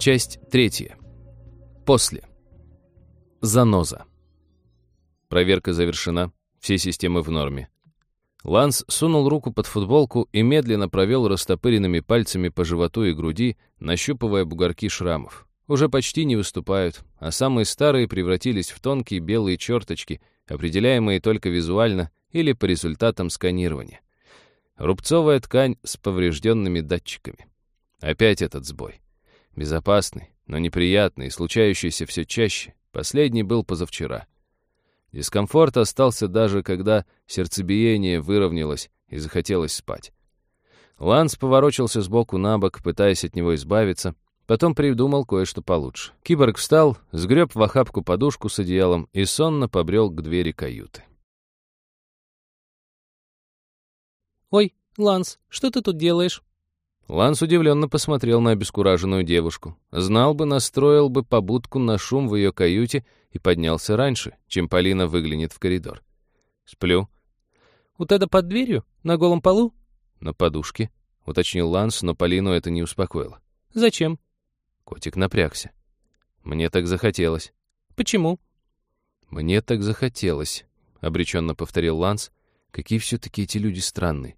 Часть третья. После. Заноза. Проверка завершена. Все системы в норме. Ланс сунул руку под футболку и медленно провел растопыренными пальцами по животу и груди, нащупывая бугорки шрамов. Уже почти не выступают, а самые старые превратились в тонкие белые черточки, определяемые только визуально или по результатам сканирования. Рубцовая ткань с поврежденными датчиками. Опять этот сбой. Безопасный, но неприятный, случающийся все чаще. Последний был позавчера. Дискомфорт остался даже, когда сердцебиение выровнялось и захотелось спать. Ланс поворочился сбоку на бок, пытаясь от него избавиться, потом придумал кое-что получше. Киборг встал, сгреб в охапку подушку с одеялом и сонно побрел к двери каюты. «Ой, Ланс, что ты тут делаешь?» Ланс удивленно посмотрел на обескураженную девушку. Знал бы, настроил бы побудку на шум в ее каюте и поднялся раньше, чем Полина выглянет в коридор. «Сплю». «У Теда под дверью? На голом полу?» «На подушке», — уточнил Ланс, но Полину это не успокоило. «Зачем?» Котик напрягся. «Мне так захотелось». «Почему?» «Мне так захотелось», — обреченно повторил Ланс. «Какие все-таки эти люди странные.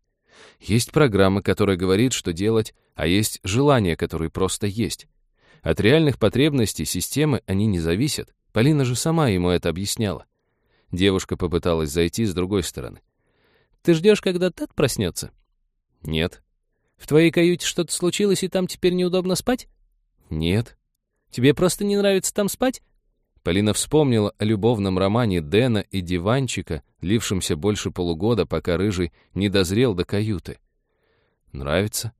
Есть программа, которая говорит, что делать, а есть желания, которые просто есть. От реальных потребностей системы они не зависят. Полина же сама ему это объясняла. Девушка попыталась зайти с другой стороны. «Ты ждешь, когда Тед проснется?» «Нет». «В твоей каюте что-то случилось, и там теперь неудобно спать?» «Нет». «Тебе просто не нравится там спать?» Полина вспомнила о любовном романе Дэна и диванчика, лившемся больше полугода, пока Рыжий не дозрел до каюты. «Нравится?»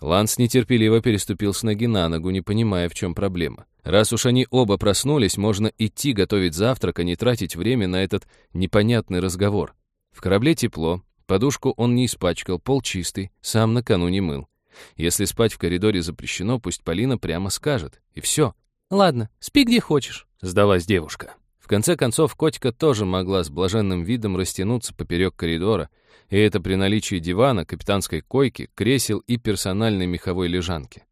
Ланс нетерпеливо переступил с ноги на ногу, не понимая, в чем проблема. Раз уж они оба проснулись, можно идти готовить завтрак, а не тратить время на этот непонятный разговор. В корабле тепло, подушку он не испачкал, пол чистый, сам накануне мыл. Если спать в коридоре запрещено, пусть Полина прямо скажет, и все. «Ладно, спи где хочешь», — сдалась девушка. В конце концов, котика тоже могла с блаженным видом растянуться поперек коридора, и это при наличии дивана, капитанской койки, кресел и персональной меховой лежанки.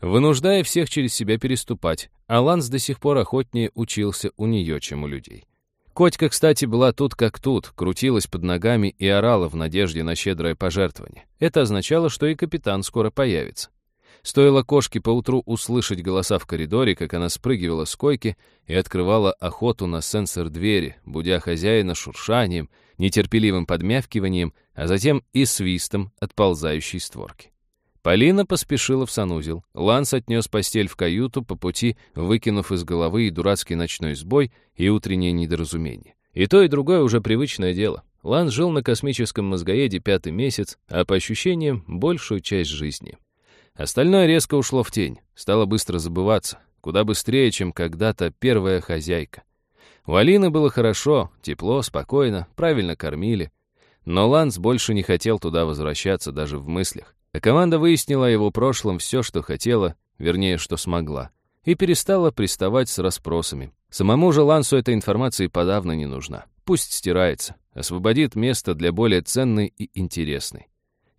Вынуждая всех через себя переступать, Аланс до сих пор охотнее учился у нее, чем у людей. Котика, кстати, была тут как тут, крутилась под ногами и орала в надежде на щедрое пожертвование. Это означало, что и капитан скоро появится. Стоило кошке поутру услышать голоса в коридоре, как она спрыгивала с койки и открывала охоту на сенсор двери, будя хозяина шуршанием, нетерпеливым подмявкиванием, а затем и свистом отползающей створки. Полина поспешила в санузел. Ланс отнес постель в каюту, по пути выкинув из головы и дурацкий ночной сбой, и утреннее недоразумение. И то, и другое уже привычное дело. Ланс жил на космическом мозгоеде пятый месяц, а по ощущениям — большую часть жизни. Остальное резко ушло в тень, стало быстро забываться, куда быстрее, чем когда-то первая хозяйка. У Алины было хорошо, тепло, спокойно, правильно кормили. Но Ланс больше не хотел туда возвращаться даже в мыслях. А команда выяснила о его прошлом все, что хотела, вернее, что смогла, и перестала приставать с расспросами. Самому же Лансу эта информация подавно не нужна. Пусть стирается, освободит место для более ценной и интересной.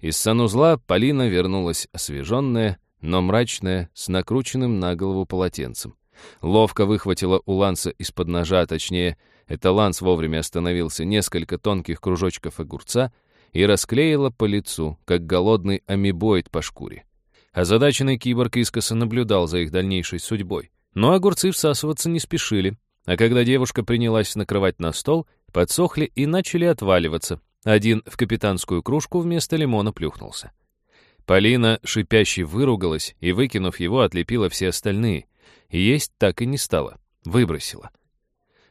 Из санузла Полина вернулась освеженная, но мрачная, с накрученным на голову полотенцем. Ловко выхватила у Ланса из-под ножа, точнее, это Ланс вовремя остановился, несколько тонких кружочков огурца и расклеила по лицу, как голодный амебоид по шкуре. Озадаченный киборг искоса наблюдал за их дальнейшей судьбой. Но огурцы всасываться не спешили, а когда девушка принялась накрывать на стол, подсохли и начали отваливаться, один в капитанскую кружку вместо лимона плюхнулся. Полина шипяще выругалась и, выкинув его, отлепила все остальные. Есть так и не стала. Выбросила.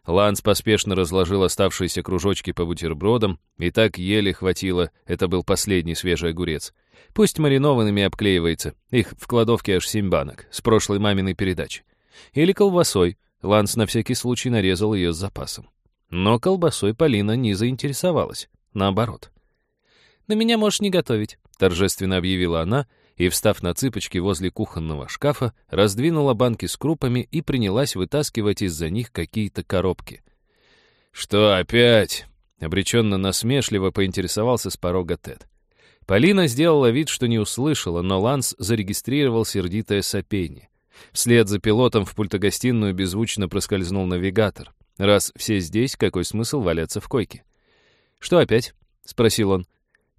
Ланс поспешно разложил оставшиеся кружочки по бутербродам, и так еле хватило, это был последний свежий огурец. Пусть маринованными обклеивается, их в кладовке аж семь банок, с прошлой маминой передачи. Или колбасой, Ланс на всякий случай нарезал ее с запасом. Но колбасой Полина не заинтересовалась наоборот. «На меня можешь не готовить», — торжественно объявила она, и, встав на цыпочки возле кухонного шкафа, раздвинула банки с крупами и принялась вытаскивать из-за них какие-то коробки. «Что опять?» — обреченно насмешливо поинтересовался с порога Тед. Полина сделала вид, что не услышала, но Ланс зарегистрировал сердитое сопение. Вслед за пилотом в пультогостиную беззвучно проскользнул навигатор. Раз все здесь, какой смысл валяться в койке? «Что опять?» — спросил он.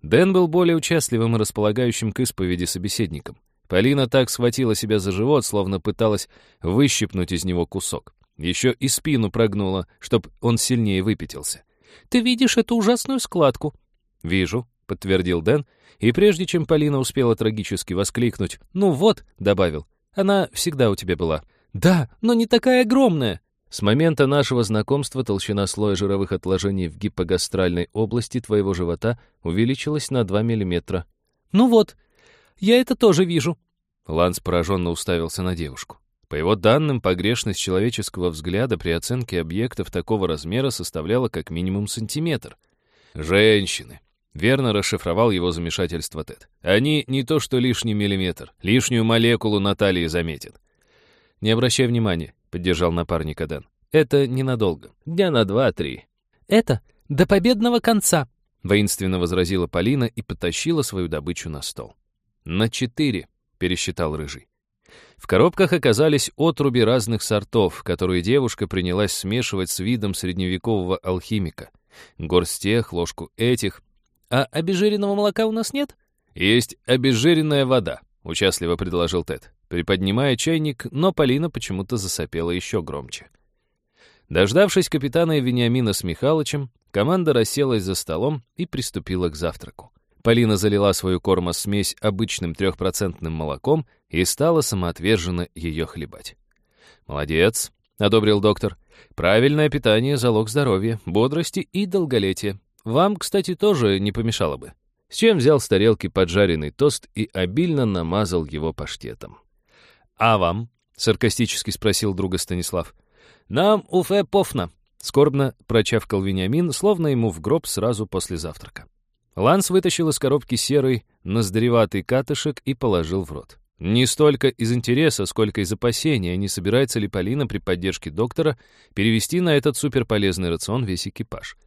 Дэн был более участливым и располагающим к исповеди собеседником. Полина так схватила себя за живот, словно пыталась выщипнуть из него кусок. Еще и спину прогнула, чтоб он сильнее выпятился. «Ты видишь эту ужасную складку?» «Вижу», — подтвердил Дэн, и прежде чем Полина успела трагически воскликнуть «Ну вот», — добавил, — «она всегда у тебя была». «Да, но не такая огромная». С момента нашего знакомства толщина слоя жировых отложений в гипогастральной области твоего живота увеличилась на 2 миллиметра. «Ну вот, я это тоже вижу». Ланс пораженно уставился на девушку. По его данным, погрешность человеческого взгляда при оценке объектов такого размера составляла как минимум сантиметр. «Женщины», — верно расшифровал его замешательство Тед. «Они не то что лишний миллиметр, лишнюю молекулу на талии заметят». «Не обращай внимания», — поддержал напарника Дэн. «Это ненадолго. Дня на два-три». «Это до победного конца», — воинственно возразила Полина и потащила свою добычу на стол. «На четыре», — пересчитал Рыжий. В коробках оказались отруби разных сортов, которые девушка принялась смешивать с видом средневекового алхимика. Горсть тех, ложку этих. «А обезжиренного молока у нас нет?» «Есть обезжиренная вода», — участливо предложил Тед, приподнимая чайник, но Полина почему-то засопела еще громче. Дождавшись капитана и Вениамина с Михалычем, команда расселась за столом и приступила к завтраку. Полина залила свою кормосмесь обычным трехпроцентным молоком и стала самоотверженно ее хлебать. «Молодец», — одобрил доктор. «Правильное питание — залог здоровья, бодрости и долголетия. Вам, кстати, тоже не помешало бы». С чем взял с тарелки поджаренный тост и обильно намазал его паштетом. «А вам?» — саркастически спросил друга Станислав. «Нам уфе пофна», — скорбно прочавкал Вениамин, словно ему в гроб сразу после завтрака. Ланс вытащил из коробки серый, ноздреватый катышек и положил в рот. Не столько из интереса, сколько из опасения, не собирается ли Полина при поддержке доктора перевести на этот суперполезный рацион весь экипаж.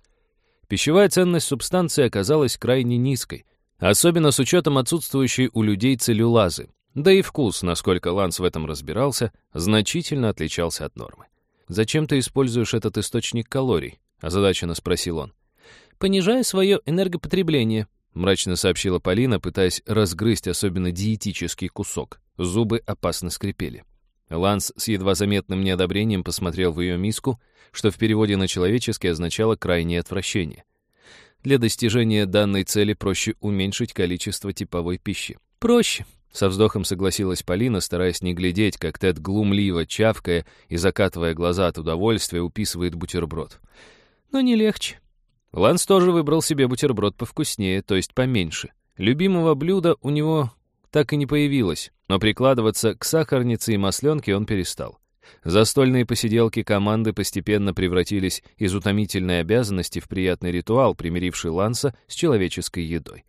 Пищевая ценность субстанции оказалась крайне низкой, особенно с учетом отсутствующей у людей целлюлазы. Да и вкус, насколько Ланс в этом разбирался, значительно отличался от нормы. «Зачем ты используешь этот источник калорий?» — озадаченно спросил он понижая свое энергопотребление», мрачно сообщила Полина, пытаясь разгрызть особенно диетический кусок. Зубы опасно скрипели. Ланс с едва заметным неодобрением посмотрел в ее миску, что в переводе на человеческий означало крайнее отвращение. Для достижения данной цели проще уменьшить количество типовой пищи. «Проще», — со вздохом согласилась Полина, стараясь не глядеть, как Тед глумливо, чавкая и закатывая глаза от удовольствия, уписывает бутерброд. «Но не легче. Ланс тоже выбрал себе бутерброд повкуснее, то есть поменьше. Любимого блюда у него так и не появилось, но прикладываться к сахарнице и масленке он перестал. Застольные посиделки команды постепенно превратились из утомительной обязанности в приятный ритуал, примиривший Ланса с человеческой едой.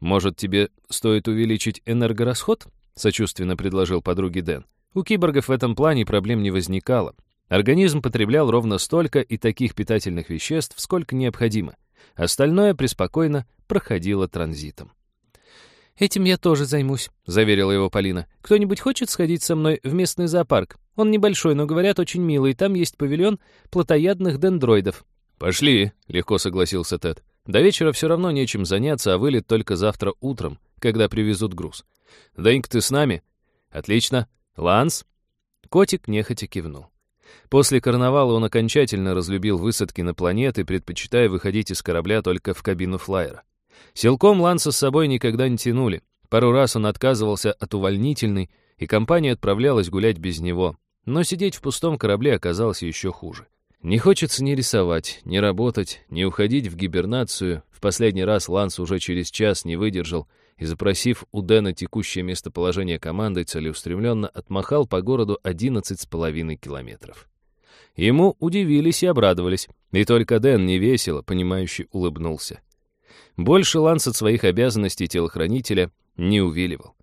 «Может, тебе стоит увеличить энергорасход?» — сочувственно предложил подруге Дэн. У киборгов в этом плане проблем не возникало. Организм потреблял ровно столько и таких питательных веществ, сколько необходимо. Остальное преспокойно проходило транзитом. «Этим я тоже займусь», — заверила его Полина. «Кто-нибудь хочет сходить со мной в местный зоопарк? Он небольшой, но, говорят, очень милый. Там есть павильон плотоядных дендроидов». «Пошли», — легко согласился Тед. «До вечера все равно нечем заняться, а вылет только завтра утром, когда привезут груз. Дэньк, ты с нами?» «Отлично. Ланс?» Котик нехотя кивнул. После карнавала он окончательно разлюбил высадки на планеты, предпочитая выходить из корабля только в кабину флайера. Силком Ланса с собой никогда не тянули. Пару раз он отказывался от увольнительной, и компания отправлялась гулять без него. Но сидеть в пустом корабле оказалось еще хуже. Не хочется ни рисовать, ни работать, ни уходить в гибернацию. В последний раз Ланс уже через час не выдержал и, запросив у Дэна текущее местоположение команды, целеустремленно отмахал по городу 11,5 километров. Ему удивились и обрадовались, и только Дэн невесело, понимающе улыбнулся. Больше Ланс от своих обязанностей телохранителя не увиливал.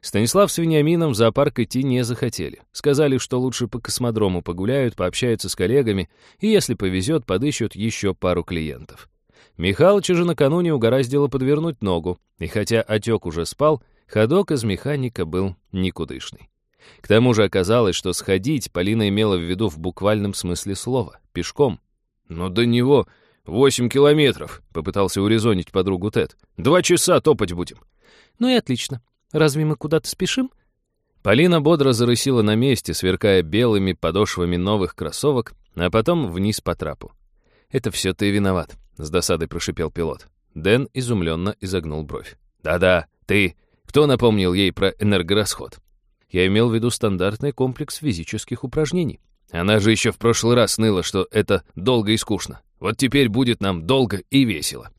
Станислав с Вениамином в зоопарк идти не захотели. Сказали, что лучше по космодрому погуляют, пообщаются с коллегами и, если повезет, подыщут еще пару клиентов. Михалыча же накануне угораздило подвернуть ногу, и хотя отек уже спал, ходок из механика был никудышный. К тому же оказалось, что сходить Полина имела в виду в буквальном смысле слова, пешком. «Но до него восемь километров», — попытался урезонить подругу Тед. «Два часа топать будем». «Ну и отлично. Разве мы куда-то спешим?» Полина бодро зарысила на месте, сверкая белыми подошвами новых кроссовок, а потом вниз по трапу. «Это все ты виноват», — с досадой прошипел пилот. Дэн изумленно изогнул бровь. «Да-да, ты. Кто напомнил ей про энергорасход?» Я имел в виду стандартный комплекс физических упражнений. Она же еще в прошлый раз ныла, что это долго и скучно. Вот теперь будет нам долго и весело.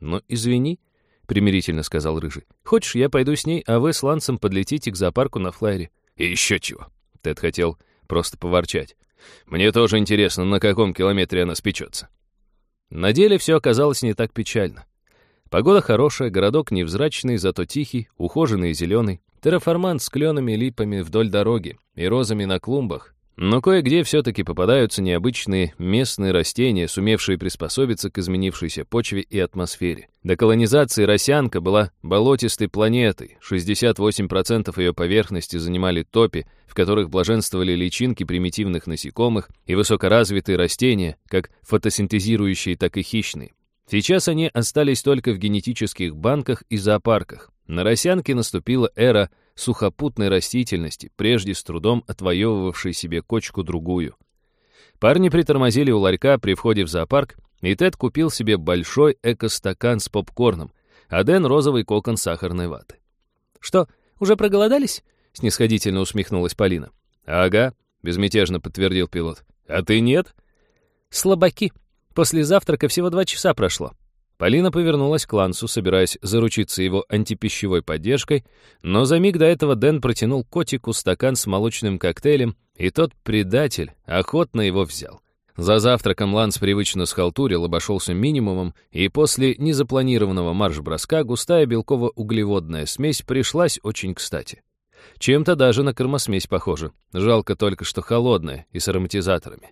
«Ну, извини», — примирительно сказал Рыжий. «Хочешь, я пойду с ней, а вы с Лансом подлетите к зоопарку на флайере?» «И еще чего?» Тед хотел просто поворчать. «Мне тоже интересно, на каком километре она спечется». На деле все оказалось не так печально. Погода хорошая, городок невзрачный, зато тихий, ухоженный и зеленый. Терраформант с кленами, липами вдоль дороги и розами на клумбах. Но кое-где все-таки попадаются необычные местные растения, сумевшие приспособиться к изменившейся почве и атмосфере. До колонизации Росянка была болотистой планетой, 68% ее поверхности занимали топи, в которых блаженствовали личинки примитивных насекомых и высокоразвитые растения, как фотосинтезирующие, так и хищные. Сейчас они остались только в генетических банках и зоопарках. На Росянке наступила эра сухопутной растительности, прежде с трудом отвоевывавшей себе кочку-другую. Парни притормозили у ларька при входе в зоопарк, и Тед купил себе большой эко-стакан с попкорном, а Дэн — розовый кокон сахарной ваты. «Что, уже проголодались?» — снисходительно усмехнулась Полина. «Ага», — безмятежно подтвердил пилот. «А ты нет?» «Слабаки. После завтрака всего два часа прошло. Полина повернулась к Лансу, собираясь заручиться его антипищевой поддержкой, но за миг до этого Дэн протянул котику стакан с молочным коктейлем, и тот предатель охотно его взял. За завтраком Ланс привычно схалтурил, обошелся минимумом, и после незапланированного марш-броска густая белково-углеводная смесь пришлась очень кстати. Чем-то даже на кормосмесь похоже. Жалко только, что холодная и с ароматизаторами.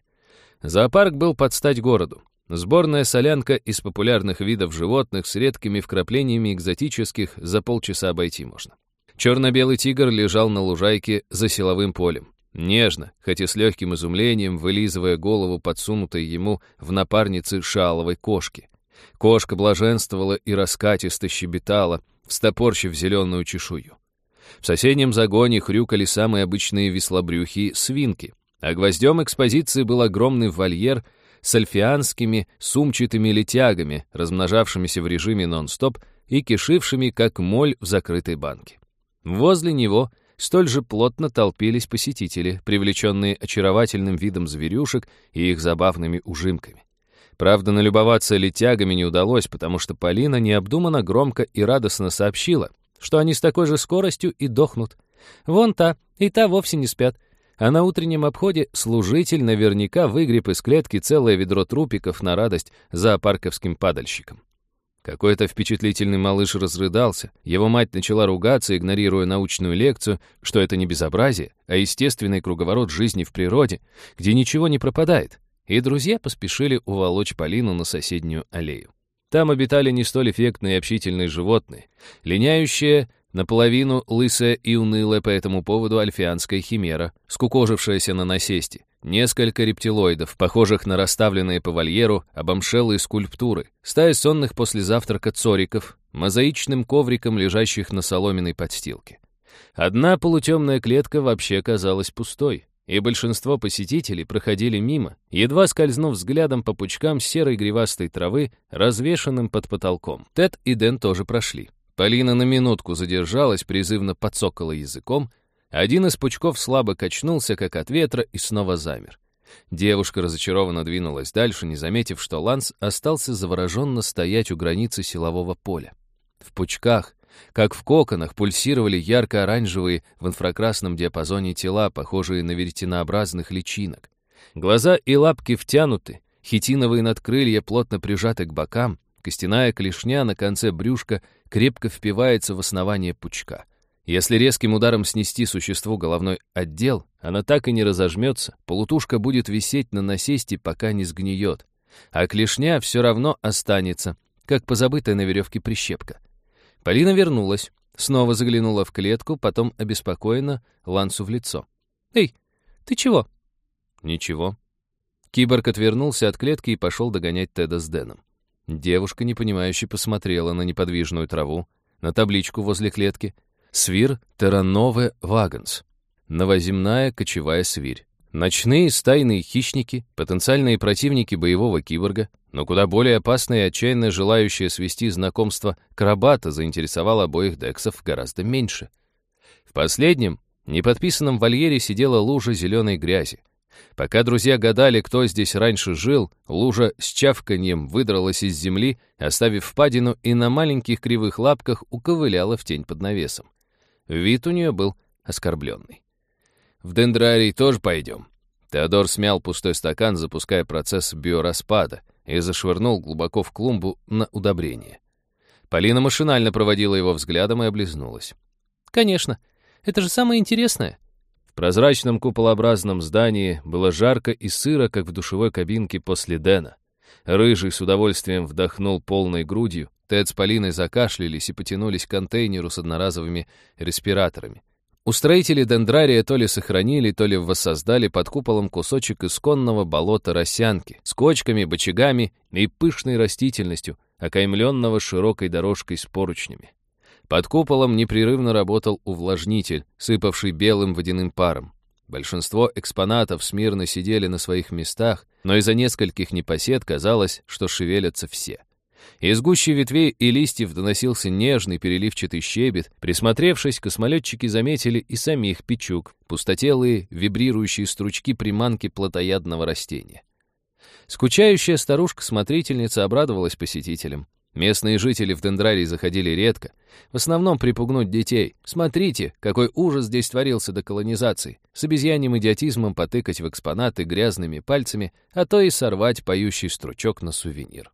Зоопарк был под стать городу. Сборная солянка из популярных видов животных с редкими вкраплениями экзотических за полчаса обойти можно. Черно-белый тигр лежал на лужайке за силовым полем. Нежно, хоть и с легким изумлением, вылизывая голову подсунутой ему в напарнице шаловой кошки. Кошка блаженствовала и раскатисто щебетала, встопорщив зеленую чешую. В соседнем загоне хрюкали самые обычные веслобрюхи свинки, а гвоздем экспозиции был огромный вольер — с альфианскими сумчатыми летягами, размножавшимися в режиме нон-стоп и кишившими, как моль в закрытой банке. Возле него столь же плотно толпились посетители, привлеченные очаровательным видом зверюшек и их забавными ужимками. Правда, налюбоваться летягами не удалось, потому что Полина необдуманно громко и радостно сообщила, что они с такой же скоростью и дохнут. Вон та, и та вовсе не спят, а на утреннем обходе служитель наверняка выгреб из клетки целое ведро трупиков на радость зоопарковским падальщикам. Какой-то впечатлительный малыш разрыдался, его мать начала ругаться, игнорируя научную лекцию, что это не безобразие, а естественный круговорот жизни в природе, где ничего не пропадает, и друзья поспешили уволочь Полину на соседнюю аллею. Там обитали не столь эффектные и общительные животные, линяющие Наполовину лысая и унылая по этому поводу альфианская химера, скукожившаяся на насесте. Несколько рептилоидов, похожих на расставленные по вольеру обомшелые скульптуры, стая сонных после завтрака цориков, мозаичным ковриком, лежащих на соломенной подстилке. Одна полутемная клетка вообще казалась пустой, и большинство посетителей проходили мимо, едва скользнув взглядом по пучкам серой гривастой травы, развешанным под потолком. Тед и Дэн тоже прошли. Полина на минутку задержалась, призывно подсокала языком. Один из пучков слабо качнулся, как от ветра, и снова замер. Девушка разочарованно двинулась дальше, не заметив, что Ланс остался завороженно стоять у границы силового поля. В пучках, как в коконах, пульсировали ярко-оранжевые в инфракрасном диапазоне тела, похожие на веретенообразных личинок. Глаза и лапки втянуты, хитиновые надкрылья плотно прижаты к бокам, Костяная клешня на конце брюшка крепко впивается в основание пучка. Если резким ударом снести существу головной отдел, она так и не разожмется, полутушка будет висеть на насесте, пока не сгниет. А клешня все равно останется, как позабытая на веревке прищепка. Полина вернулась, снова заглянула в клетку, потом обеспокоенно Лансу в лицо. «Эй, ты чего?» «Ничего». Киборг отвернулся от клетки и пошел догонять Теда с Дэном. Девушка, непонимающе, посмотрела на неподвижную траву, на табличку возле клетки. «Свир Терранове Вагонс». Новоземная кочевая свирь. Ночные стайные хищники, потенциальные противники боевого киборга, но куда более опасные и отчаянно желающие свести знакомство крабата заинтересовал обоих дексов гораздо меньше. В последнем, неподписанном вольере сидела лужа зеленой грязи. Пока друзья гадали, кто здесь раньше жил, лужа с чавканьем выдралась из земли, оставив впадину и на маленьких кривых лапках уковыляла в тень под навесом. Вид у нее был оскорбленный. В дендрарий тоже пойдем». Теодор смял пустой стакан, запуская процесс биораспада, и зашвырнул глубоко в клумбу на удобрение. Полина машинально проводила его взглядом и облизнулась. «Конечно. Это же самое интересное». В прозрачном куполообразном здании было жарко и сыро, как в душевой кабинке после Дэна. Рыжий с удовольствием вдохнул полной грудью, Тед с Полиной закашлялись и потянулись к контейнеру с одноразовыми респираторами. Устроители дендрария то ли сохранили, то ли воссоздали под куполом кусочек исконного болота росянки с кочками, бочагами и пышной растительностью, окаймленного широкой дорожкой с поручнями. Под куполом непрерывно работал увлажнитель, сыпавший белым водяным паром. Большинство экспонатов смирно сидели на своих местах, но из-за нескольких непосед казалось, что шевелятся все. Из гущи ветвей и листьев доносился нежный переливчатый щебет. Присмотревшись, космолетчики заметили и самих печук, пустотелые, вибрирующие стручки приманки плотоядного растения. Скучающая старушка-смотрительница обрадовалась посетителям. Местные жители в Дендрарий заходили редко, в основном припугнуть детей. Смотрите, какой ужас здесь творился до колонизации. С обезьяньим идиотизмом потыкать в экспонаты грязными пальцами, а то и сорвать поющий стручок на сувенир.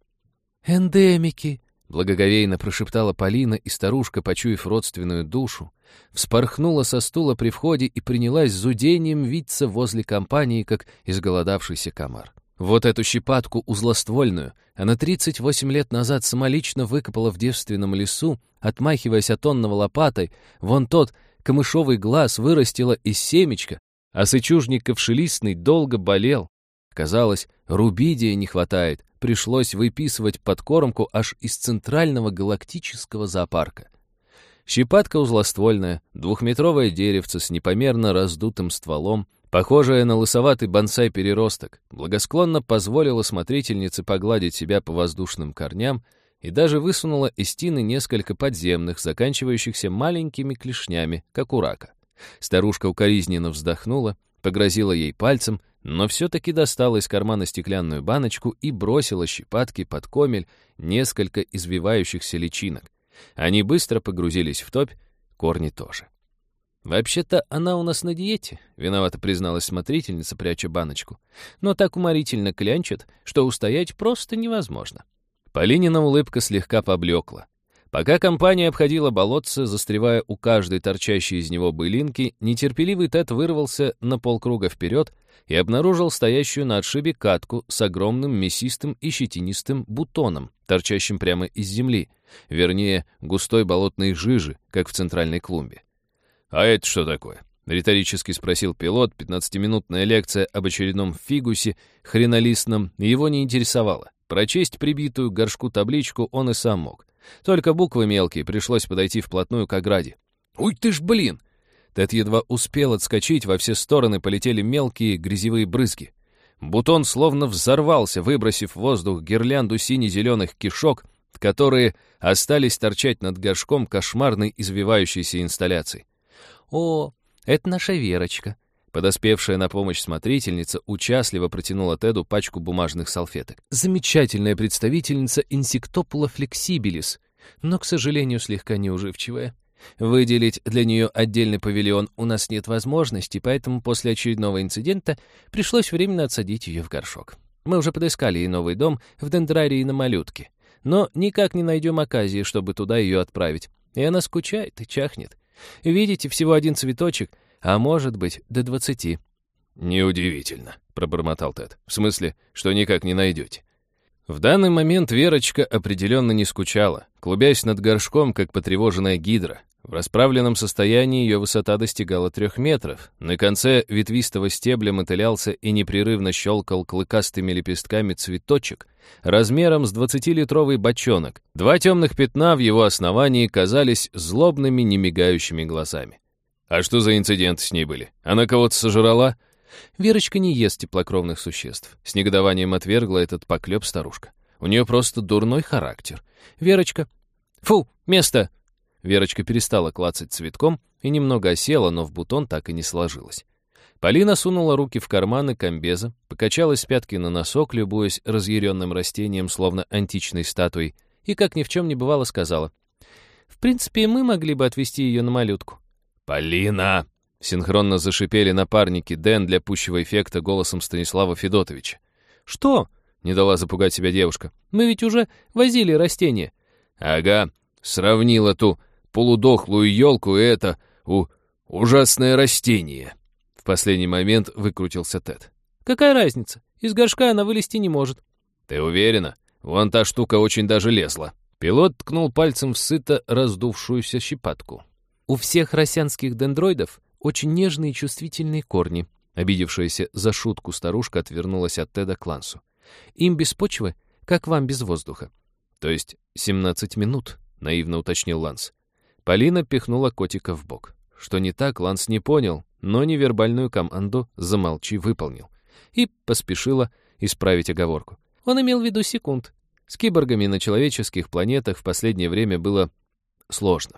«Эндемики!» — благоговейно прошептала Полина, и старушка, почуяв родственную душу, вспорхнула со стула при входе и принялась зудением виться возле компании, как изголодавшийся комар. Вот эту щепатку узлоствольную она 38 лет назад самолично выкопала в девственном лесу, отмахиваясь от онного лопатой, вон тот камышовый глаз вырастила из семечка, а сычужник ковшелистный долго болел. Казалось, рубидия не хватает, пришлось выписывать подкормку аж из центрального галактического зоопарка. Щепатка узлоствольная, двухметровое деревце с непомерно раздутым стволом, похожее на лысоватый бонсай-переросток, благосклонно позволила смотрительнице погладить себя по воздушным корням и даже высунула из тины несколько подземных, заканчивающихся маленькими клешнями, как у рака. Старушка укоризненно вздохнула, погрозила ей пальцем, но все-таки достала из кармана стеклянную баночку и бросила щепатки под комель несколько извивающихся личинок. Они быстро погрузились в топь, корни тоже. «Вообще-то она у нас на диете», — виновато призналась смотрительница, пряча баночку. «Но так уморительно клянчат, что устоять просто невозможно». Полинина улыбка слегка поблекла. Пока компания обходила болотце, застревая у каждой торчащей из него былинки, нетерпеливый Тед вырвался на полкруга вперед и обнаружил стоящую на отшибе катку с огромным мясистым и щетинистым бутоном, торчащим прямо из земли, вернее, густой болотной жижи, как в центральной клумбе. «А это что такое?» — риторически спросил пилот. Пятнадцатиминутная лекция об очередном фигусе, хренолистном, его не интересовала. Прочесть прибитую к горшку табличку он и сам мог. Только буквы мелкие, пришлось подойти вплотную к ограде. «Уй ты ж, блин!» Тед едва успел отскочить, во все стороны полетели мелкие грязевые брызги. Бутон словно взорвался, выбросив в воздух гирлянду сине-зеленых кишок, которые остались торчать над горшком кошмарной извивающейся инсталляции. «О, это наша Верочка!» Подоспевшая на помощь смотрительница участливо протянула Теду пачку бумажных салфеток. Замечательная представительница инсектопула флексибилис, но, к сожалению, слегка неуживчивая. Выделить для нее отдельный павильон у нас нет возможности, поэтому после очередного инцидента пришлось временно отсадить ее в горшок. Мы уже подыскали ей новый дом в дендрарии на малютке, но никак не найдем оказии, чтобы туда ее отправить. И она скучает и чахнет. Видите, всего один цветочек — а может быть, до двадцати». «Неудивительно», — пробормотал Тед. «В смысле, что никак не найдете?» В данный момент Верочка определенно не скучала, клубясь над горшком, как потревоженная гидра. В расправленном состоянии ее высота достигала трех метров. На конце ветвистого стебля мотылялся и непрерывно щелкал клыкастыми лепестками цветочек размером с 20-литровый бочонок. Два темных пятна в его основании казались злобными, немигающими глазами. А что за инциденты с ней были? Она кого-то сожрала? Верочка не ест теплокровных существ. С негодованием отвергла этот поклеп старушка. У нее просто дурной характер. Верочка... Фу, место! Верочка перестала клацать цветком и немного осела, но в бутон так и не сложилась. Полина сунула руки в карманы комбеза, покачалась с пятки на носок, любуясь разъяренным растением, словно античной статуей, и, как ни в чем не бывало, сказала, «В принципе, мы могли бы отвезти ее на малютку». «Полина!» — синхронно зашипели напарники Дэн для пущего эффекта голосом Станислава Федотовича. «Что?» — не дала запугать себя девушка. «Мы ведь уже возили растения». «Ага, сравнила ту полудохлую елку и это у ужасное растение. В последний момент выкрутился Тед. Какая разница? Из горшка она вылезти не может. Ты уверена? Вон та штука очень даже лезла. Пилот ткнул пальцем в сыто раздувшуюся щепатку. У всех росянских дендроидов очень нежные и чувствительные корни. Обидевшаяся за шутку старушка отвернулась от Теда к Лансу. Им без почвы, как вам без воздуха. То есть 17 минут, наивно уточнил Ланс. Полина пихнула котика в бок. Что не так, Ланс не понял, но невербальную команду «замолчи» выполнил. И поспешила исправить оговорку. Он имел в виду секунд. С киборгами на человеческих планетах в последнее время было сложно.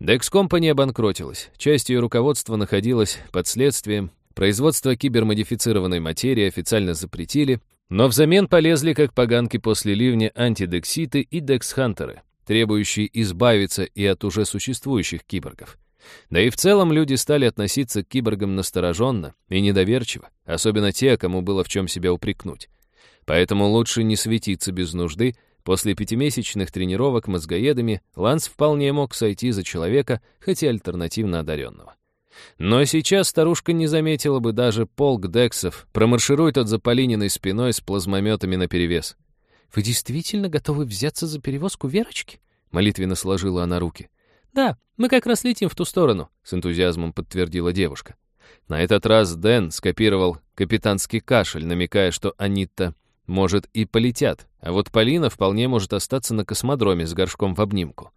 Dex Company обанкротилась. Часть ее руководства находилась под следствием. Производство кибермодифицированной материи официально запретили, но взамен полезли, как поганки после ливня, антидекситы и дексхантеры требующий избавиться и от уже существующих киборгов. Да и в целом люди стали относиться к киборгам настороженно и недоверчиво, особенно те, кому было в чем себя упрекнуть. Поэтому лучше не светиться без нужды, после пятимесячных тренировок мозгоедами Ланс вполне мог сойти за человека, хотя альтернативно одаренного. Но сейчас старушка не заметила бы даже полк дексов, промарширует от Заполининой спиной с плазмометами наперевес. «Вы действительно готовы взяться за перевозку Верочки?» Молитвенно сложила она руки. «Да, мы как раз летим в ту сторону», — с энтузиазмом подтвердила девушка. На этот раз Дэн скопировал капитанский кашель, намекая, что они-то, может, и полетят, а вот Полина вполне может остаться на космодроме с горшком в обнимку.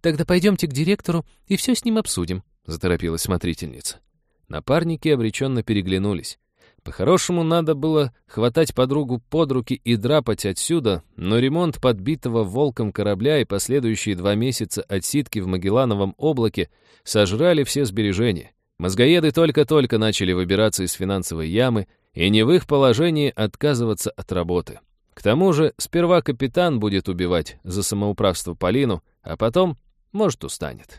«Тогда пойдемте к директору и все с ним обсудим», — заторопилась смотрительница. Напарники обреченно переглянулись. По-хорошему, надо было хватать подругу под руки и драпать отсюда, но ремонт подбитого волком корабля и последующие два месяца отсидки в Магеллановом облаке сожрали все сбережения. Мозгоеды только-только начали выбираться из финансовой ямы, и не в их положении отказываться от работы. К тому же, сперва капитан будет убивать за самоуправство Полину, а потом, может, устанет.